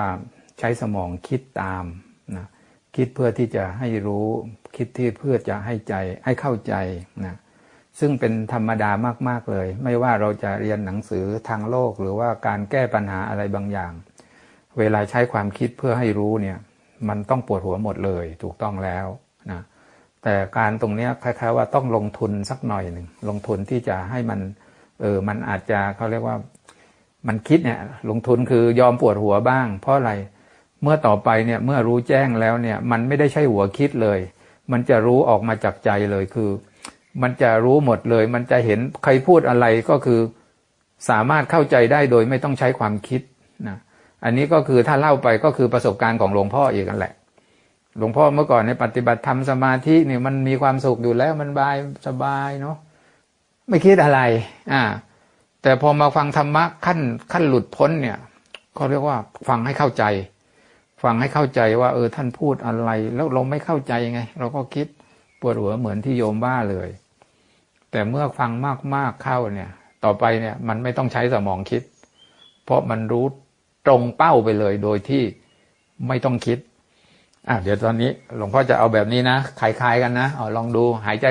ใช้สมองคิดตามนะคิดเพื่อที่จะให้รู้ คิดที่เพื่อจะให้ใจให้เข้าใจนะ ซึ่งเป็นธรรมดามาก ๆ เลย ไม่ว่าเราจะเรียนหนังสือทางโลกหรือว่าการแก้ปัญหาอะไรบางอย่าง เวลาใช้ความคิดเพื่อให้รู้เนี่ย มันต้องปวดหัวหมดเลยถูกต้องแล้วนะแต่การตรงเนี้ยคล้ายๆว่าต้องลงทุนสักหน่อยหนึ่งลงทุนที่จะให้มันเออมันอาจจะเขาเรียกว่า มันคิดเนี่ย ลงทุนคือยอมปวดหัวบ้าง เพราะอะไรเมื่อต่อไปเนี่ยเมื่อรู้แจ้งแล้วเนี่ย มันไม่ได้ใช่หัวคิดเลย มันจะรู้ออกมาจากใจเลยคือ มันจะรู้หมดเลย มันจะเห็นใครพูดอะไรก็คือสามารถเข้าใจได้โดยไม่ต้องใช้ความคิดนะอันนี้ก็คือถ้าเล่าไปก็คือประสบการณ์ของหลวงพ่ออีกนั่นแหละ หลวงพ่อเมื่อก่อนในปฏิบัติธรรมสมาธิเนี่ยมันมีความสุขอยู่แล้วมันบายสบายเนาะไม่คิดอะไร อ่า แต่พอมาฟังธรรมะขั้นขั้นหลุดพ้นเนี่ยเขาเรียกว่าฟังให้เข้าใจ ฟังให้เข้าใจว่า เออท่านพูดอะไร แล้วเราไม่เข้าใจไง เราก็คิดปวดหัวเหมือนที่โยมบ้าเลย แต่เมื่อฟังมากๆเข้าเนี่ย ต่อไปเนี่ยมันไม่ต้องใช้สมองคิด เพราะมันรู้ตรงเป้าไปเลยโดยที่ไม่ต้องคิดอะเดี๋ยวตอนนี้หลวงพ่อจะเอาแบบนี้นะคลายๆกันนะเอาลองดูหายใจ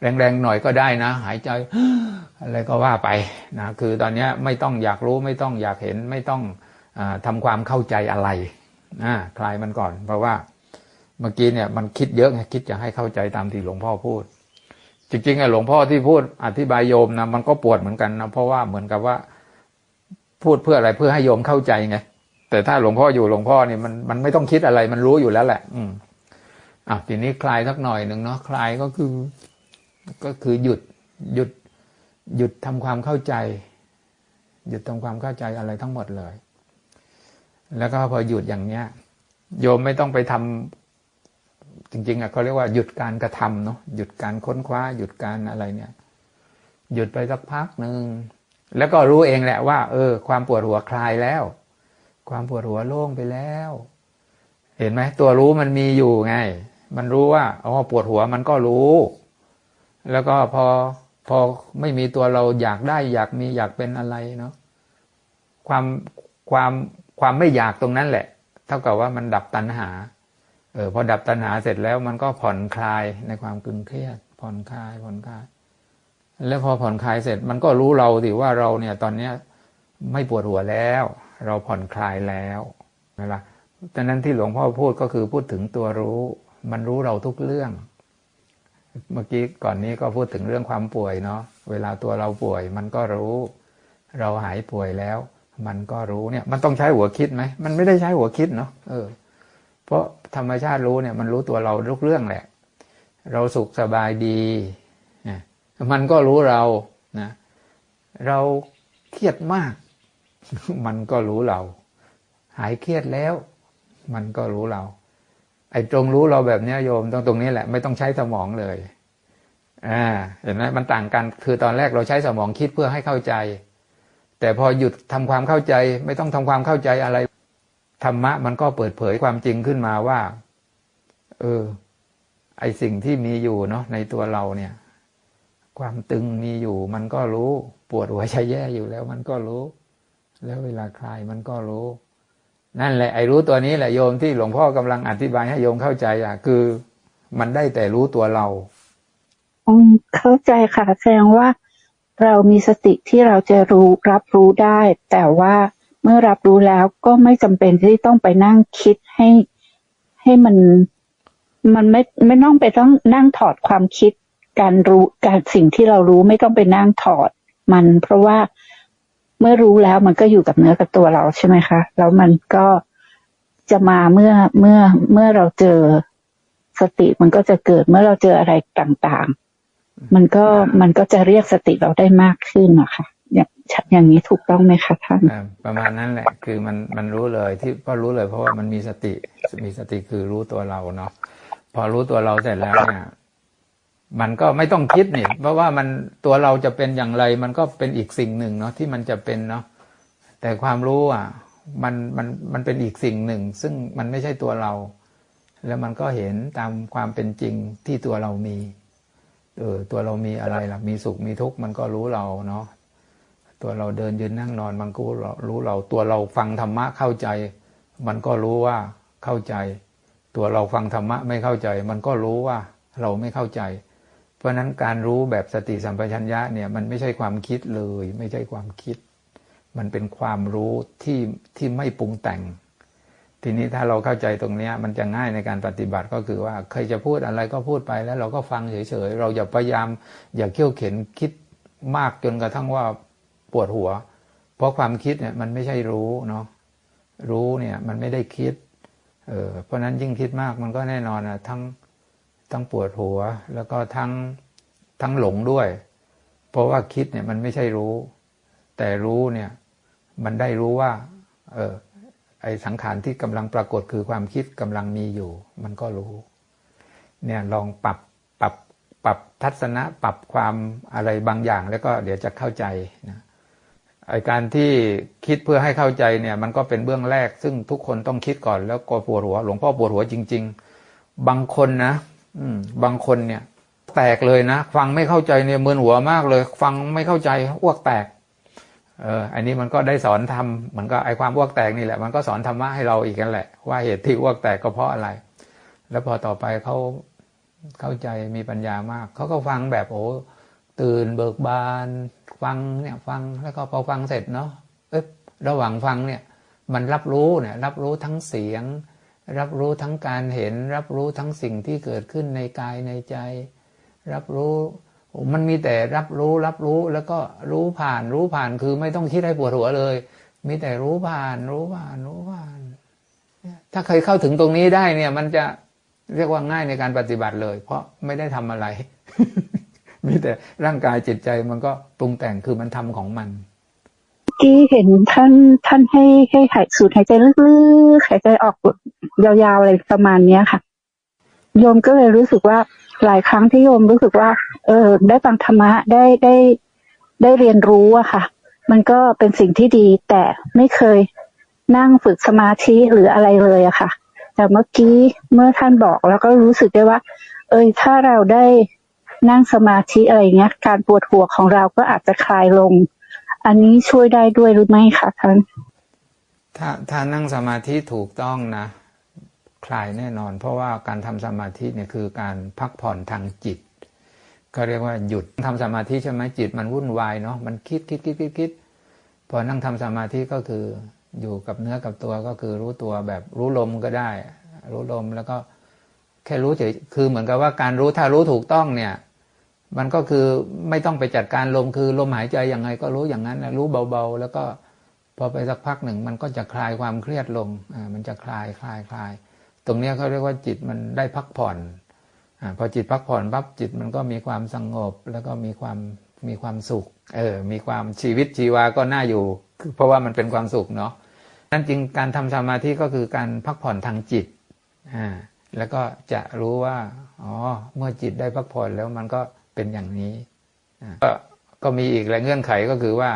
แรงๆหน่อยก็ได้นะ หายใจอะไรก็ว่าไปนะคือตอนนี้ไม่ต้องอยากรู้ไม่ต้องอยากเห็นไม่ต้องอาทำความเข้าใจอะไรนะคลายมันก่อน เพราะว่าเมื่อกี้เนี่ยมันคิดเยอะไงคิดจะให้เข้าใจตามที่หลวงพ่อพูด จริงๆไอ้หลวงพ่อที่พูดอธิบายโยมนะมันก็ปวดเหมือนกันนะเพราะว่าเหมือนกับว่าพูดเพื่ออะไรเพื่อให้โยมเข้าใจไงแต่ถ้าหลวงพ่ออยู่หลวงพ่อเนี่ยมันมันไม่ต้องคิดอะไรมันรู้อยู่แล้วแหละ อืมอะทีนี้คลายสักหน่อยหนึ่งเนาะคลายก็คือ ก็คือหยุดหยุด หยุดทำความเข้าใจ หยุดทำความเข้าใจอะไรทั้งหมดเลย แล้วก็พอหยุดอย่างเนี้ย โยมไม่ต้องไปทำ จริงๆอะเขาเรียกว่าหยุดการกระทำเนาะหยุดการค้นคว้า หยุดการอะไรเนี่ย หยุดไปสักพักหนึ่งแล้วก็รู้เองแหละว่า เออ ความปวดหัวคลายแล้ว ความปวดหัวโล่งไปแล้ว เห็นไหมตัวรู้มันมีอยู่ไง มันรู้ว่าอ๋อปวดหัวมันก็รู้ แล้วก็พอพอไม่มีตัวเราอยากได้อยากมีอยากเป็นอะไรเนาะความความความไม่อยากตรงนั้นแหละ เท่ากับว่ามันดับตัณหา เออพอดับตัณหาเสร็จแล้วมันก็ผ่อนคลายในความกึงเครียด ผ่อนคลายผ่อนคลาย แล้วพอผ่อนคลายเสร็จมันก็รู้เราสิว่าเราเนี่ยตอนเนี้ยไม่ปวดหัวแล้ว เราผ่อนคลายแล้วนะล่ะดังนั้นที่หลวงพ่อพูดก็คือพูดถึงตัวรู้ มันรู้เราทุกเรื่อง เมื่อกี้ก่อนนี้ก็พูดถึงเรื่องความป่วยเนาะเวลาตัวเราป่วย มันก็รู้ เราหายป่วยแล้ว มันก็รู้เนี่ย มันต้องใช้หัวคิดไหมมันไม่ได้ใช้หัวคิดเนาะเออ เพราะ ธรรมชาติรู้เนี่ยมันรู้ตัวเราทุกเรื่องแหละ เราสุขสบายดีนะมันก็รู้เรานะเราเครียดมาก มันก็รู้เรา หายเครียดแล้ว มันก็รู้เรา ไอ้ตรงรู้เราแบบเนี้ยโยมตรงตรงนี้แหละ ไม่ต้องใช้สมองเลยอ่าเห็นไหมมันต่างกันคือตอนแรกเราใช้สมองคิดเพื่อให้เข้าใจ แต่พอหยุดทำความเข้าใจ ไม่ต้องทำความเข้าใจอะไร ธรรมะมันก็เปิดเผยความจริงขึ้นมาว่า เออ ไอสิ่งที่มีอยู่เนาะในตัวเราเนี่ย ความตึงมีอยู่ มันก็รู้ ปวดหัวใจแย่อยู่แล้ว มันก็รู้ แล้วเวลาคลายมันก็รู้ นั่นแหละไอรู้ตัวนี้แหละโยมที่หลวงพ่อกำลังอธิบายให้โยมเข้าใจอะ คือ มันได้แต่รู้ตัวเราอืมเข้าใจค่ะแสดงว่าเรามีสติที่เราจะรู้รับรู้ได้ แต่ว่า เมื่อรับรู้แล้วก็ไม่จำเป็นที่ต้องไปนั่งคิดให้ให้มันมันไม่ไม่ต้องไปต้องนั่งถอดความคิดการรู้การสิ่งที่เรารู้ไม่ต้องไปนั่งถอดมัน เพราะว่าเมื่อรู้แล้วมันก็อยู่กับเนื้อกับตัวเราใช่ไหมคะ แล้วมันก็จะมาเมื่อเมื่อเมื่อเราเจอสติมันก็จะเกิดเมื่อเราเจออะไรต่างๆ มันก็มันก็จะเรียกสติเราได้มากขึ้นนะคะ อย่างอย่างนี้ถูกต้องไหมคะท่านประมาณนั้นแหละ คือมันมันรู้เลยที่ก็รู้เลย เพราะว่ามันมีสติมีสติคือรู้ตัวเราเนาะพอรู้ตัวเราเสร็จแล้วเนี่ยมันก็ไม่ต้องคิดนี่ เพราะว่ามันตัวเราจะเป็นอย่างไร มันก็เป็นอีกสิ่งหนึ่งเนาะที่มันจะเป็นเนาะแต่ความรู้อะ มันมันมันเป็นอีกสิ่งหนึ่ง ซึ่งมันไม่ใช่ตัวเรา แล้วมันก็เห็นตามความเป็นจริงที่ตัวเรามีเออตัวเรามีอะไรล่ะมีสุขมีทุกข์มันก็รู้เราเนาะ ตัวเราเดินยืนนั่งนอนมันก็รู้เรา ตัวเราฟังธรรมะเข้าใจ มันก็รู้ว่าเข้าใจ ตัวเราฟังธรรมะไม่เข้าใจ มันก็รู้ว่าเราไม่เข้าใจ เพราะนั้นการรู้แบบสติสัมปชัญญะเนี่ยมันไม่ใช่ความคิดเลย ไม่ใช่ความคิด มันเป็นความรู้ที่ที่ไม่ปรุงแต่ง ทีนี้ถ้าเราเข้าใจตรงนี้มันจะง่ายในการปฏิบัติก็คือว่าใครจะพูดอะไรก็พูดไปแล้วเราก็ฟังเฉยๆเราอย่าพยายาม อย่าเขี่ยวเข็นคิดมากจนกระทั่งว่า ปวดหัว เพราะความคิดเนี่ยมันไม่ใช่รู้เนาะรู้เนี่ยมันไม่ได้คิดเออเพราะนั้นยิ่งคิดมากมันก็แน่นอนอะทั้งทั้งปวดหัว แล้วก็ทั้งทั้งหลงด้วย เพราะว่าคิดเนี่ยมันไม่ใช่รู้ แต่รู้เนี่ยมันได้รู้ว่า เออไอสังขารที่กำลังปรากฏคือความคิดกำลังมีอยู่ มันก็รู้ เนี่ยลองปรับปรับปรับทัศนะ ปรับความอะไรบางอย่าง แล้วก็เดี๋ยวจะเข้าใจนะ ไอการที่คิดเพื่อให้เข้าใจเนี่ย มันก็เป็นเบื้องแรก ซึ่งทุกคนต้องคิดก่อน แล้วก็ปวดหัว หลวงพ่อปวดหัวจริง ๆ บางคนนะ อืม บางคนเนี่ย แตกเลยนะฟังไม่เข้าใจเนี่ยมึนหัวมากเลย ฟังไม่เข้าใจอ้วกแตก เออ อันนี้มันก็ได้สอนทำเหมือนก็ไอความอ้วกแตกนี่แหละ มันก็สอนธรรมะให้เราอีกกันแหละ ว่าเหตุที่อ้วกแตกก็เพราะอะไร แล้วพอต่อไปเขาเข้าใจมีปัญญามากเขาก็ฟังแบบโอ้ตื่นเบิกบาน ฟังเนี่ยฟังแล้วก็พอฟังเสร็จเนาะเอ๊ะระหว่างฟังเนี่ยมันรับรู้เนี่ยรับรู้ทั้งเสียง รับรู้ทั้งการเห็น รับรู้ทั้งสิ่งที่เกิดขึ้นในกายในใจ รับรู้มันมีแต่รับรู้รับรู้แล้วก็รู้ผ่านรู้ผ่านคือไม่ต้องคิดให้ปวดหัวเลย มีแต่รู้ผ่าน รู้ผ่านรู้ผ่าน ถ้าเคยเข้าถึงตรงนี้ได้เนี่ย มันจะเรียกว่าง่ายในการปฏิบัติเลย เพราะไม่ได้ทำอะไร มีแต่ร่างกายจิตใจมันก็ปรุงแต่งคือมันทำของมันที่เห็นท่านท่านให้ให้หายสูดหายใจลึกๆหายใจออกยาวๆอะไรประมาณเนี้ยค่ะ โยมก็เลยรู้สึกว่าหลายครั้งที่โยมรู้สึกว่า เออ ได้ฟังธรรมะได้ได้ได้เรียนรู้อะค่ะ มันก็เป็นสิ่งที่ดี แต่ไม่เคยนั่งฝึกสมาธิหรืออะไรเลยอะค่ะ แต่เมื่อกี้เมื่อท่านบอกแล้วก็รู้สึกได้ว่า เอยถ้าเราได้ นั่งสมาธิอะไรเงี้ย การปวดหัวของเราก็อาจจะคลายลง อันนี้ช่วยได้ด้วยหรือไม่คะท่านถ้าถ้านั่งสมาธิถูกต้องนะคลายแน่นอน เพราะว่าการทำสมาธิเนี่ยคือการพักผ่อนทางจิต ก็เรียกว่าหยุดทำสมาธิใช่ไหมจิตมันวุ่นวายเนาะมันคิดคิดคิดคิดคิดพอนั่งทำสมาธิก็คืออยู่กับเนื้อกับตัวก็คือรู้ตัวแบบรู้ลมก็ได้ รู้ลมแล้วก็แค่รู้เฉยคือเหมือนกับว่าการรู้ถ้ารู้ถูกต้องเนี่ย มันก็คือไม่ต้องไปจัดการลมคือลมหายใจยังไงก็รู้อย่างนั้นนะรู้เบาๆ แล้วก็พอไปสักพักหนึ่งมันก็จะคลายความเครียดลงอ่ามันจะคลายคลายคลาย ตรงนี้เขาเรียกว่าจิตมันได้พักผ่อนอาพอจิตพักผ่อนปั๊บจิตมันก็มีความสงบ แล้วก็มีความมีความสุขเออมีความชีวิตชีวาก็น่าอยู่คือเพราะว่ามันเป็นความสุขเนาะนั่นจริงการทำสมาธิก็คือการพักผ่อนทางจิตอ่าแล้วก็จะรู้ว่าอ๋อเมื่อจิตได้พักผ่อนแล้วมันก็ เป็นอย่างนี้ก็ก็มีอีกหลายเงื่อนไขก็คือว่า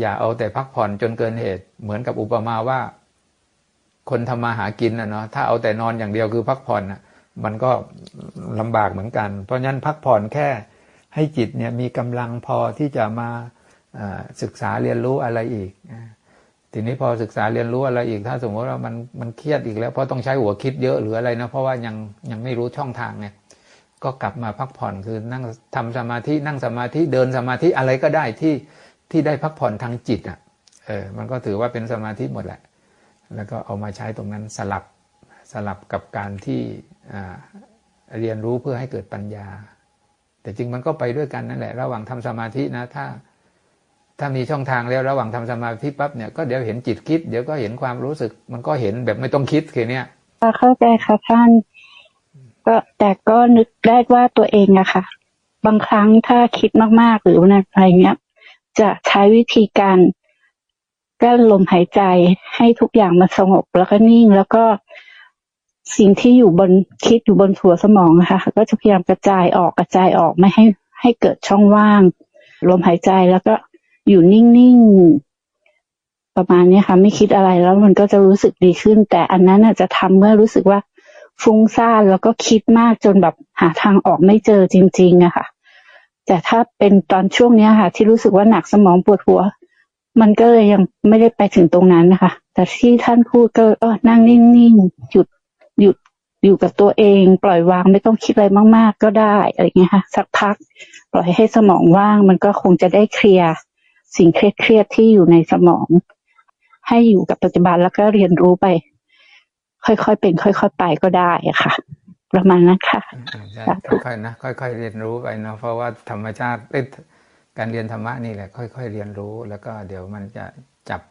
อย่าเอาแต่พักผ่อนจนเกินเหตุ เหมือนกับอุปมาว่า คนทำมาหากินนะเนาะถ้าเอาแต่นอนอย่างเดียวคือพักผ่อนนะมันก็ลำบากเหมือนกัน เพราะฉะนั้นพักผ่อนแค่ให้จิตเนี่ยมีกำลังพอที่จะมาศึกษาเรียนรู้อะไรอีก ทีนี้พอศึกษาเรียนรู้อะไรอีก ถ้าสมมติว่ามันมันเครียดอีกแล้วเพราะต้องใช้หัวคิดเยอะหรืออะไรนะเพราะว่ายังยังไม่รู้ช่องทางไง ก็กลับมาพักผ่อนคือนั่งทำสมาธินั่งสมาธิเดินสมาธิอะไรก็ได้ที่ที่ได้พักผ่อนทางจิตอะเออมันก็ถือว่าเป็นสมาธิหมดแหละ แล้วก็เอามาใช้ตรงนั้นสลับสลับกับการที่อ่าเรียนรู้เพื่อให้เกิดปัญญา แต่จริงมันก็ไปด้วยกันนั่นแหละ ระหว่างทำสมาธินะถ้าถ้ามีช่องทางแล้วระหว่างทำสมาธิปั๊บเนี่ยก็เดี๋ยวเห็นจิตคิด เดี๋ยวก็เห็นความรู้สึก มันก็เห็นแบบไม่ต้องคิดแค่เนี้ยเข้าใจค่ะท่าน ก็แต่ก็นึกได้ว่าตัวเองอะค่ะ บางครั้งถ้าคิดมากๆหรืออะไรเงี้ย จะใช้วิธีการกั้นลมหายใจให้ทุกอย่างมันสงบแล้วก็นิ่งแล้วก็สิ่งที่อยู่บนคิดอยู่บนหัวสมองนะคะก็จะพยายามกระจายออกกระจายออกไม่ให้ให้เกิดช่องว่าง ลมหายใจแล้วก็อยู่นิ่งๆประมาณนี้ค่ะ ไม่คิดอะไรแล้วมันก็จะรู้สึกดีขึ้น แต่อันนั้นอาจจะทำเมื่อรู้สึกว่า ฟุ้งซ่านแล้วก็คิดมากจนแบบหาทางออกไม่เจอจริงๆอะค่ะ แต่ถ้าเป็นตอนช่วงเนี้ยค่ะ ที่รู้สึกว่าหนักสมองปวดหัว มันก็เลยยังไม่ได้ไปถึงตรงนั้นนะคะ แต่ที่ท่านพูดก็เออนั่งนิ่งๆหยุดหยุดอยู่กับตัวเอง ปล่อยวางไม่ต้องคิดอะไรมากๆ ก็ได้อะไรเงี้ยค่ะ สักพัก ปล่อยให้สมองว่าง มันก็คงจะได้เคลียร์สิ่งเครียดๆที่อยู่ในสมอง ให้อยู่กับปัจจุบันแล้วก็เรียนรู้ไป ค่อยๆเป็น ค่อยๆไปก็ได้ค่ะ ประมาณนั้นค่ะค่อยๆนะค่อยๆเรียนรู้ไปเนาะเพราะว่าธรรมชาติการเรียนธรรมะนี่แหละ ค่อยๆเรียนรู้ แล้วก็เดี๋ยวมันจะจับ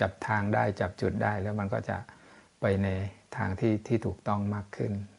จับทางได้จับจุดได้ แล้วมันก็จะไปในทางที่ที่ถูกต้องมากขึ้น